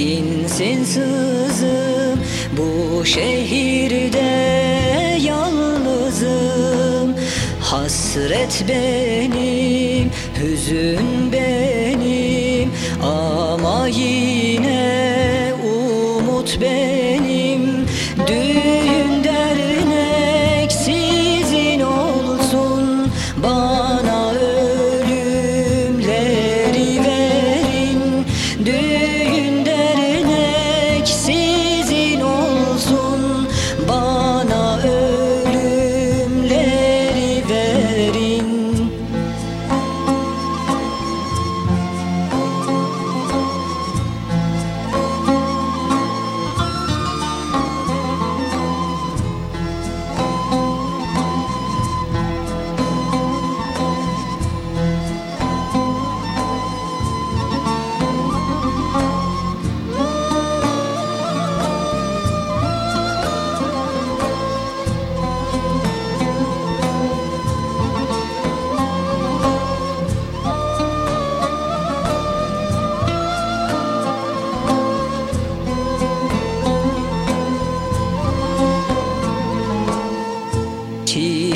Dinsin sızım bu şehirde yalnızım. Hasret benim, hüzün benim. Ama yine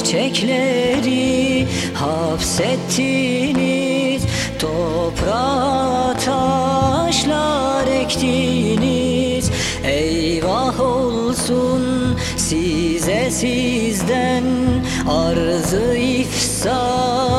Çiçekleri hapsettiniz Toprağa taşlar ektiniz. Eyvah olsun size sizden Arzı ifsad